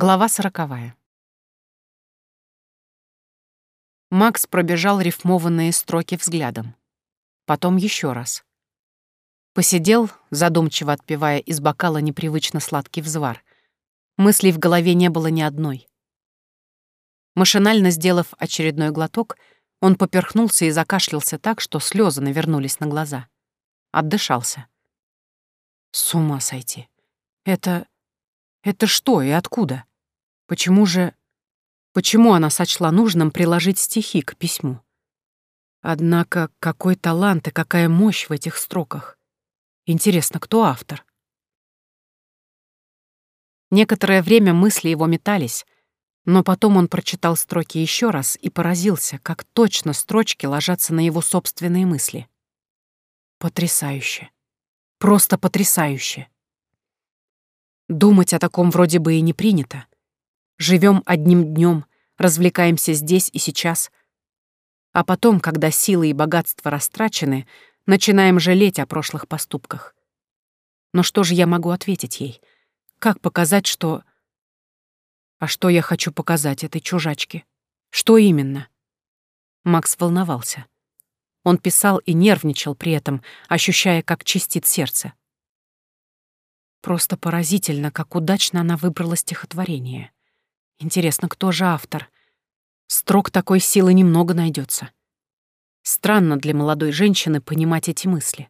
Глава сороковая. Макс пробежал рифмованные строки взглядом. Потом еще раз. Посидел, задумчиво отпивая из бокала непривычно сладкий взвар. Мыслей в голове не было ни одной. Машинально сделав очередной глоток, он поперхнулся и закашлялся так, что слезы навернулись на глаза. Отдышался. С ума сойти. Это... Это что и откуда? Почему же... Почему она сочла нужным приложить стихи к письму? Однако какой талант и какая мощь в этих строках. Интересно, кто автор? Некоторое время мысли его метались, но потом он прочитал строки еще раз и поразился, как точно строчки ложатся на его собственные мысли. Потрясающе. Просто потрясающе. Думать о таком вроде бы и не принято. Живем одним днем, развлекаемся здесь и сейчас. А потом, когда силы и богатства растрачены, начинаем жалеть о прошлых поступках. Но что же я могу ответить ей? Как показать, что... А что я хочу показать этой чужачке? Что именно? Макс волновался. Он писал и нервничал при этом, ощущая, как чистит сердце. Просто поразительно, как удачно она выбрала стихотворение. Интересно, кто же автор? Строк такой силы немного найдется. Странно для молодой женщины понимать эти мысли.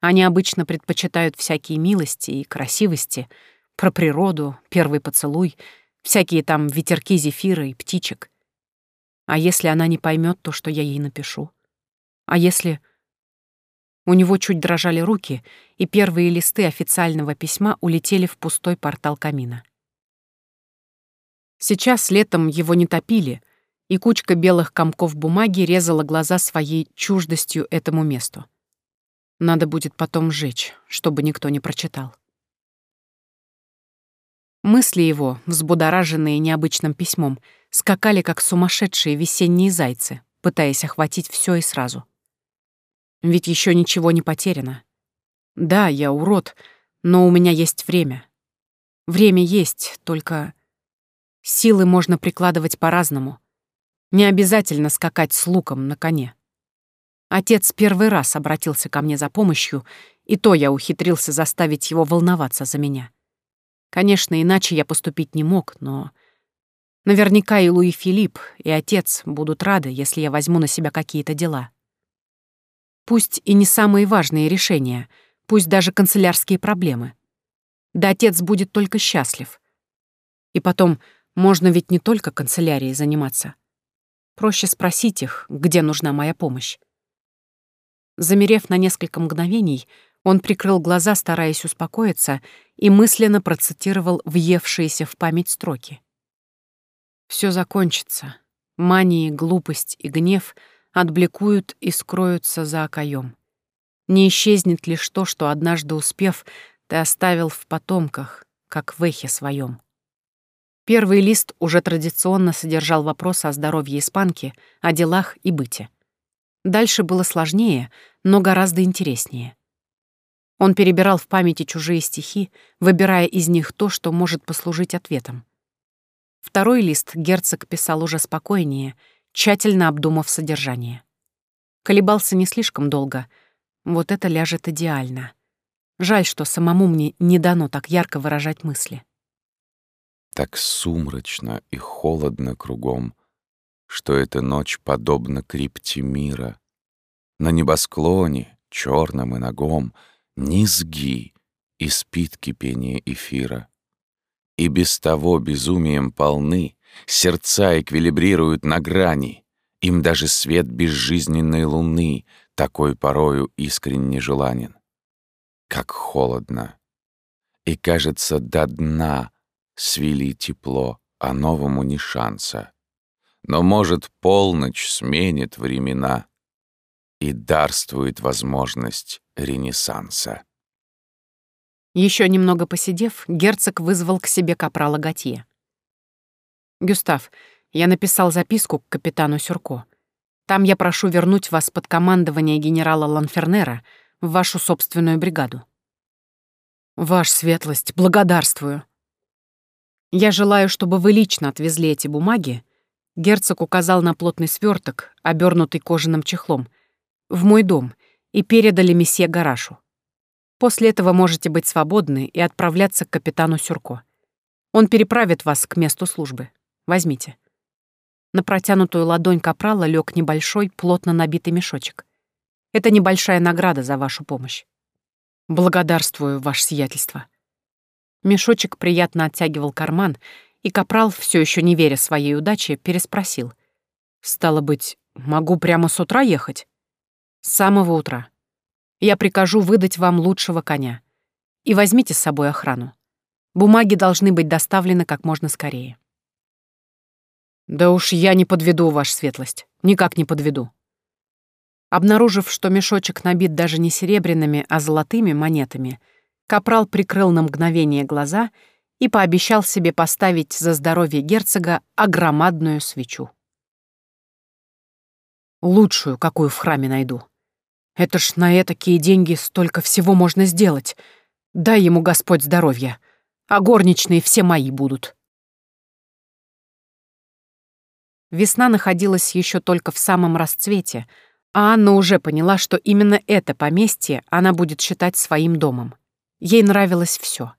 Они обычно предпочитают всякие милости и красивости, про природу, первый поцелуй, всякие там ветерки зефира и птичек. А если она не поймет то, что я ей напишу? А если... У него чуть дрожали руки, и первые листы официального письма улетели в пустой портал камина. Сейчас летом его не топили, и кучка белых комков бумаги резала глаза своей чуждостью этому месту. Надо будет потом сжечь, чтобы никто не прочитал. Мысли его, взбудораженные необычным письмом, скакали, как сумасшедшие весенние зайцы, пытаясь охватить все и сразу. Ведь еще ничего не потеряно. Да, я урод, но у меня есть время. Время есть, только... Силы можно прикладывать по-разному. Не обязательно скакать с луком на коне. Отец первый раз обратился ко мне за помощью, и то я ухитрился заставить его волноваться за меня. Конечно, иначе я поступить не мог, но... Наверняка и Луи Филипп, и отец будут рады, если я возьму на себя какие-то дела. Пусть и не самые важные решения, пусть даже канцелярские проблемы. Да отец будет только счастлив. И потом, можно ведь не только канцелярией заниматься. Проще спросить их, где нужна моя помощь. Замерев на несколько мгновений, он прикрыл глаза, стараясь успокоиться, и мысленно процитировал въевшиеся в память строки. Все закончится. Мании, глупость и гнев отбликуют и скроются за окоем. Не исчезнет лишь то, что однажды успев, ты оставил в потомках, как в эхе своем. Первый лист уже традиционно содержал вопросы о здоровье испанки, о делах и быте. Дальше было сложнее, но гораздо интереснее. Он перебирал в памяти чужие стихи, выбирая из них то, что может послужить ответом. Второй лист герцог писал уже спокойнее, тщательно обдумав содержание. Колебался не слишком долго. Вот это ляжет идеально. Жаль, что самому мне не дано так ярко выражать мысли. Так сумрачно и холодно кругом, Что эта ночь подобна крипте мира. На небосклоне, черном и ногом, Низги и спит кипение эфира. И без того безумием полны, Сердца эквилибрируют на грани, Им даже свет безжизненной луны Такой порою искренне желанен. Как холодно! И кажется, до дна свели тепло, а новому ни шанса. Но, может, полночь сменит времена и дарствует возможность Ренессанса. Еще немного посидев, герцог вызвал к себе капрала Готье. «Гюстав, я написал записку к капитану Сюрко. Там я прошу вернуть вас под командование генерала Ланфернера в вашу собственную бригаду». «Ваш светлость, благодарствую», Я желаю, чтобы вы лично отвезли эти бумаги, герцог указал на плотный сверток, обернутый кожаным чехлом, в мой дом и передали месье Гарашу. После этого можете быть свободны и отправляться к капитану Сюрко. Он переправит вас к месту службы. Возьмите. На протянутую ладонь капрала лег небольшой, плотно набитый мешочек. Это небольшая награда за вашу помощь. Благодарствую, ваше сиятельство. Мешочек приятно оттягивал карман, и капрал, все еще не веря своей удаче, переспросил. «Стало быть, могу прямо с утра ехать?» «С самого утра. Я прикажу выдать вам лучшего коня. И возьмите с собой охрану. Бумаги должны быть доставлены как можно скорее». «Да уж я не подведу, ваша светлость. Никак не подведу». Обнаружив, что мешочек набит даже не серебряными, а золотыми монетами, Капрал прикрыл на мгновение глаза и пообещал себе поставить за здоровье герцога огромадную свечу. Лучшую, какую в храме найду. Это ж на этакие деньги столько всего можно сделать. Дай ему Господь здоровья, а горничные все мои будут. Весна находилась еще только в самом расцвете, а Анна уже поняла, что именно это поместье она будет считать своим домом. Ей нравилось все.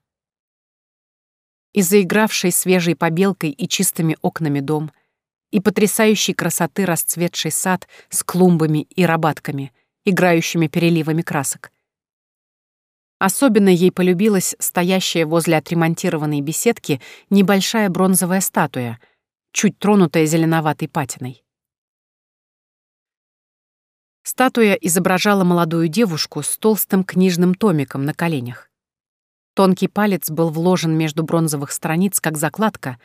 И заигравший свежей побелкой и чистыми окнами дом, и потрясающей красоты расцветший сад с клумбами и рабатками, играющими переливами красок. Особенно ей полюбилась стоящая возле отремонтированной беседки небольшая бронзовая статуя, чуть тронутая зеленоватой патиной. Статуя изображала молодую девушку с толстым книжным томиком на коленях. Тонкий палец был вложен между бронзовых страниц, как закладка,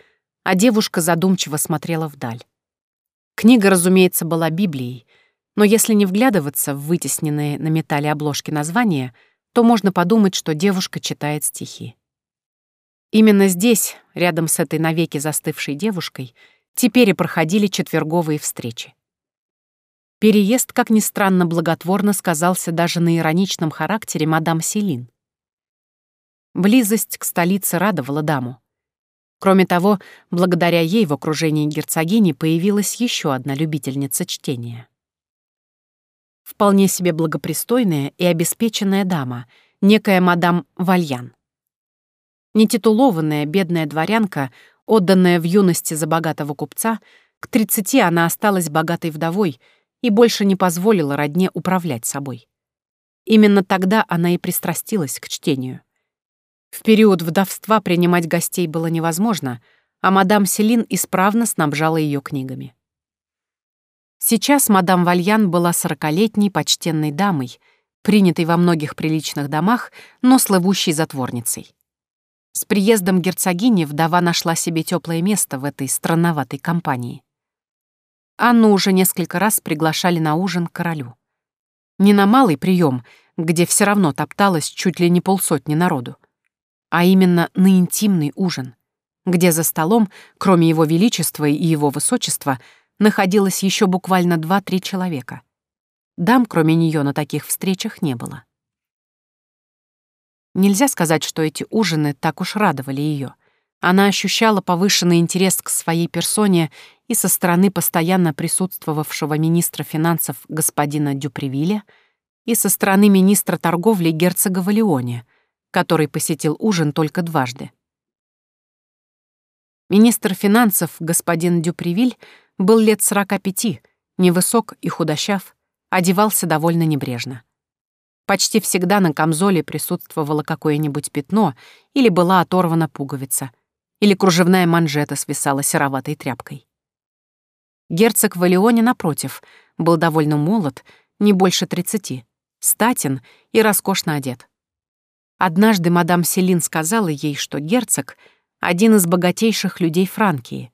а девушка задумчиво смотрела вдаль. Книга, разумеется, была Библией, но если не вглядываться в вытесненные на металле обложки названия, то можно подумать, что девушка читает стихи. Именно здесь, рядом с этой навеки застывшей девушкой, теперь и проходили четверговые встречи. Переезд, как ни странно, благотворно сказался даже на ироничном характере мадам Селин. Близость к столице радовала даму. Кроме того, благодаря ей в окружении герцогини появилась еще одна любительница чтения. Вполне себе благопристойная и обеспеченная дама, некая мадам Вальян. Нетитулованная бедная дворянка, отданная в юности за богатого купца, к тридцати она осталась богатой вдовой и больше не позволила родне управлять собой. Именно тогда она и пристрастилась к чтению. В период вдовства принимать гостей было невозможно, а мадам Селин исправно снабжала ее книгами. Сейчас мадам Вальян была сорокалетней почтенной дамой, принятой во многих приличных домах, но слывущей затворницей. С приездом герцогини вдова нашла себе теплое место в этой странноватой компании. Анну уже несколько раз приглашали на ужин к королю. Не на малый прием, где все равно топталось чуть ли не полсотни народу, а именно на интимный ужин, где за столом, кроме его величества и его высочества, находилось еще буквально два-три человека. Дам, кроме нее, на таких встречах не было. Нельзя сказать, что эти ужины так уж радовали ее. Она ощущала повышенный интерес к своей персоне и со стороны постоянно присутствовавшего министра финансов господина Дюпривиля, и со стороны министра торговли герцога Валионе — который посетил ужин только дважды. Министр финансов, господин Дюпривиль, был лет 45, невысок и худощав, одевался довольно небрежно. Почти всегда на камзоле присутствовало какое-нибудь пятно или была оторвана пуговица, или кружевная манжета свисала сероватой тряпкой. Герцог Валионе, напротив, был довольно молод, не больше тридцати, статен и роскошно одет. Однажды мадам Селин сказала ей, что герцог — один из богатейших людей Франкии,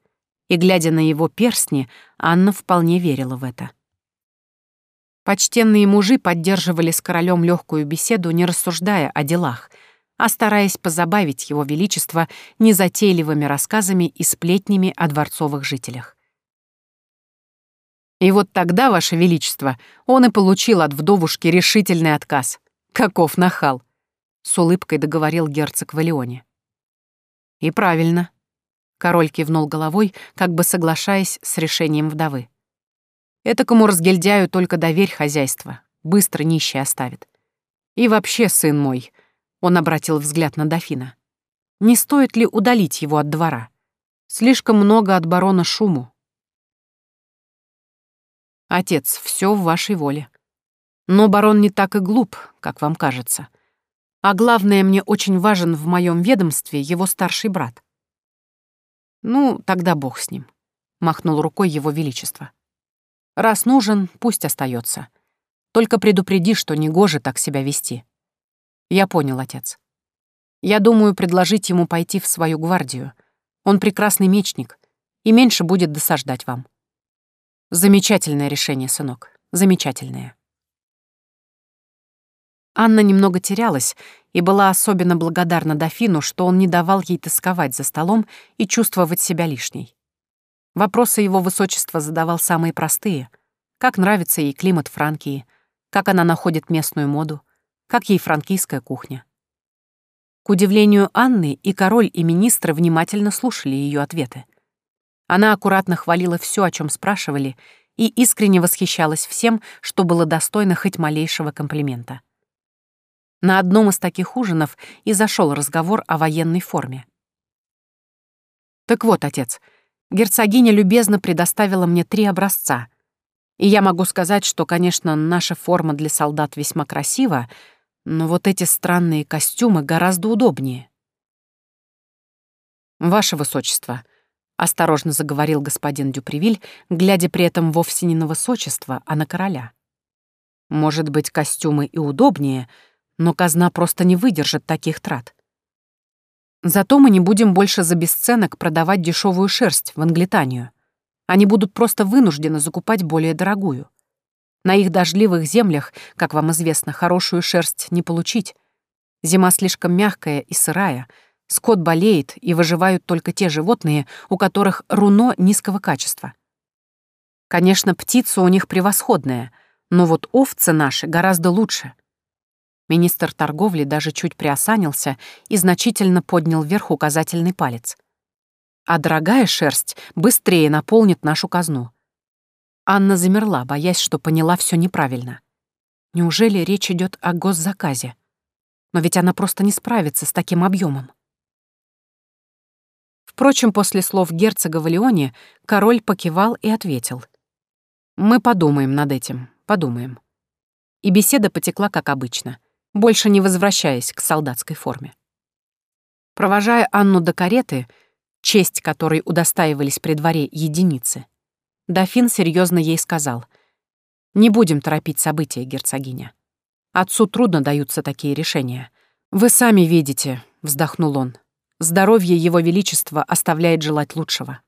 и, глядя на его перстни, Анна вполне верила в это. Почтенные мужи поддерживали с королем легкую беседу, не рассуждая о делах, а стараясь позабавить его величество незатейливыми рассказами и сплетнями о дворцовых жителях. И вот тогда, Ваше Величество, он и получил от вдовушки решительный отказ. Каков нахал! — с улыбкой договорил герцог Валионе. «И правильно. Король кивнул головой, как бы соглашаясь с решением вдовы. Этакому разгильдяю только доверь хозяйство, быстро нищий оставит. И вообще, сын мой, он обратил взгляд на дофина, не стоит ли удалить его от двора? Слишком много от барона шуму. Отец, все в вашей воле. Но барон не так и глуп, как вам кажется. А главное, мне очень важен в моем ведомстве его старший брат. Ну, тогда бог с ним, махнул рукой его величество. Раз нужен, пусть остается. Только предупреди, что негоже так себя вести. Я понял, отец. Я думаю предложить ему пойти в свою гвардию. Он прекрасный мечник и меньше будет досаждать вам. Замечательное решение, сынок. Замечательное. Анна немного терялась и была особенно благодарна дофину, что он не давал ей тосковать за столом и чувствовать себя лишней. Вопросы его высочества задавал самые простые. Как нравится ей климат Франкии, как она находит местную моду, как ей франкийская кухня. К удивлению Анны, и король, и министры внимательно слушали ее ответы. Она аккуратно хвалила все, о чем спрашивали, и искренне восхищалась всем, что было достойно хоть малейшего комплимента. На одном из таких ужинов и зашел разговор о военной форме. «Так вот, отец, герцогиня любезно предоставила мне три образца. И я могу сказать, что, конечно, наша форма для солдат весьма красива, но вот эти странные костюмы гораздо удобнее». «Ваше высочество», — осторожно заговорил господин Дюпривиль, глядя при этом вовсе не на высочество, а на короля. «Может быть, костюмы и удобнее, — но казна просто не выдержит таких трат. Зато мы не будем больше за бесценок продавать дешевую шерсть в Англитанию. Они будут просто вынуждены закупать более дорогую. На их дождливых землях, как вам известно, хорошую шерсть не получить. Зима слишком мягкая и сырая, скот болеет, и выживают только те животные, у которых руно низкого качества. Конечно, птица у них превосходная, но вот овцы наши гораздо лучше — Министр торговли даже чуть приосанился и значительно поднял вверх указательный палец. А дорогая шерсть быстрее наполнит нашу казну. Анна замерла, боясь, что поняла все неправильно. Неужели речь идет о госзаказе? Но ведь она просто не справится с таким объемом. Впрочем, после слов герцога в Леоне король покивал и ответил. «Мы подумаем над этим, подумаем». И беседа потекла как обычно больше не возвращаясь к солдатской форме. Провожая Анну до кареты, честь которой удостаивались при дворе единицы, дофин серьезно ей сказал, «Не будем торопить события, герцогиня. Отцу трудно даются такие решения. Вы сами видите», — вздохнул он, «здоровье его величества оставляет желать лучшего».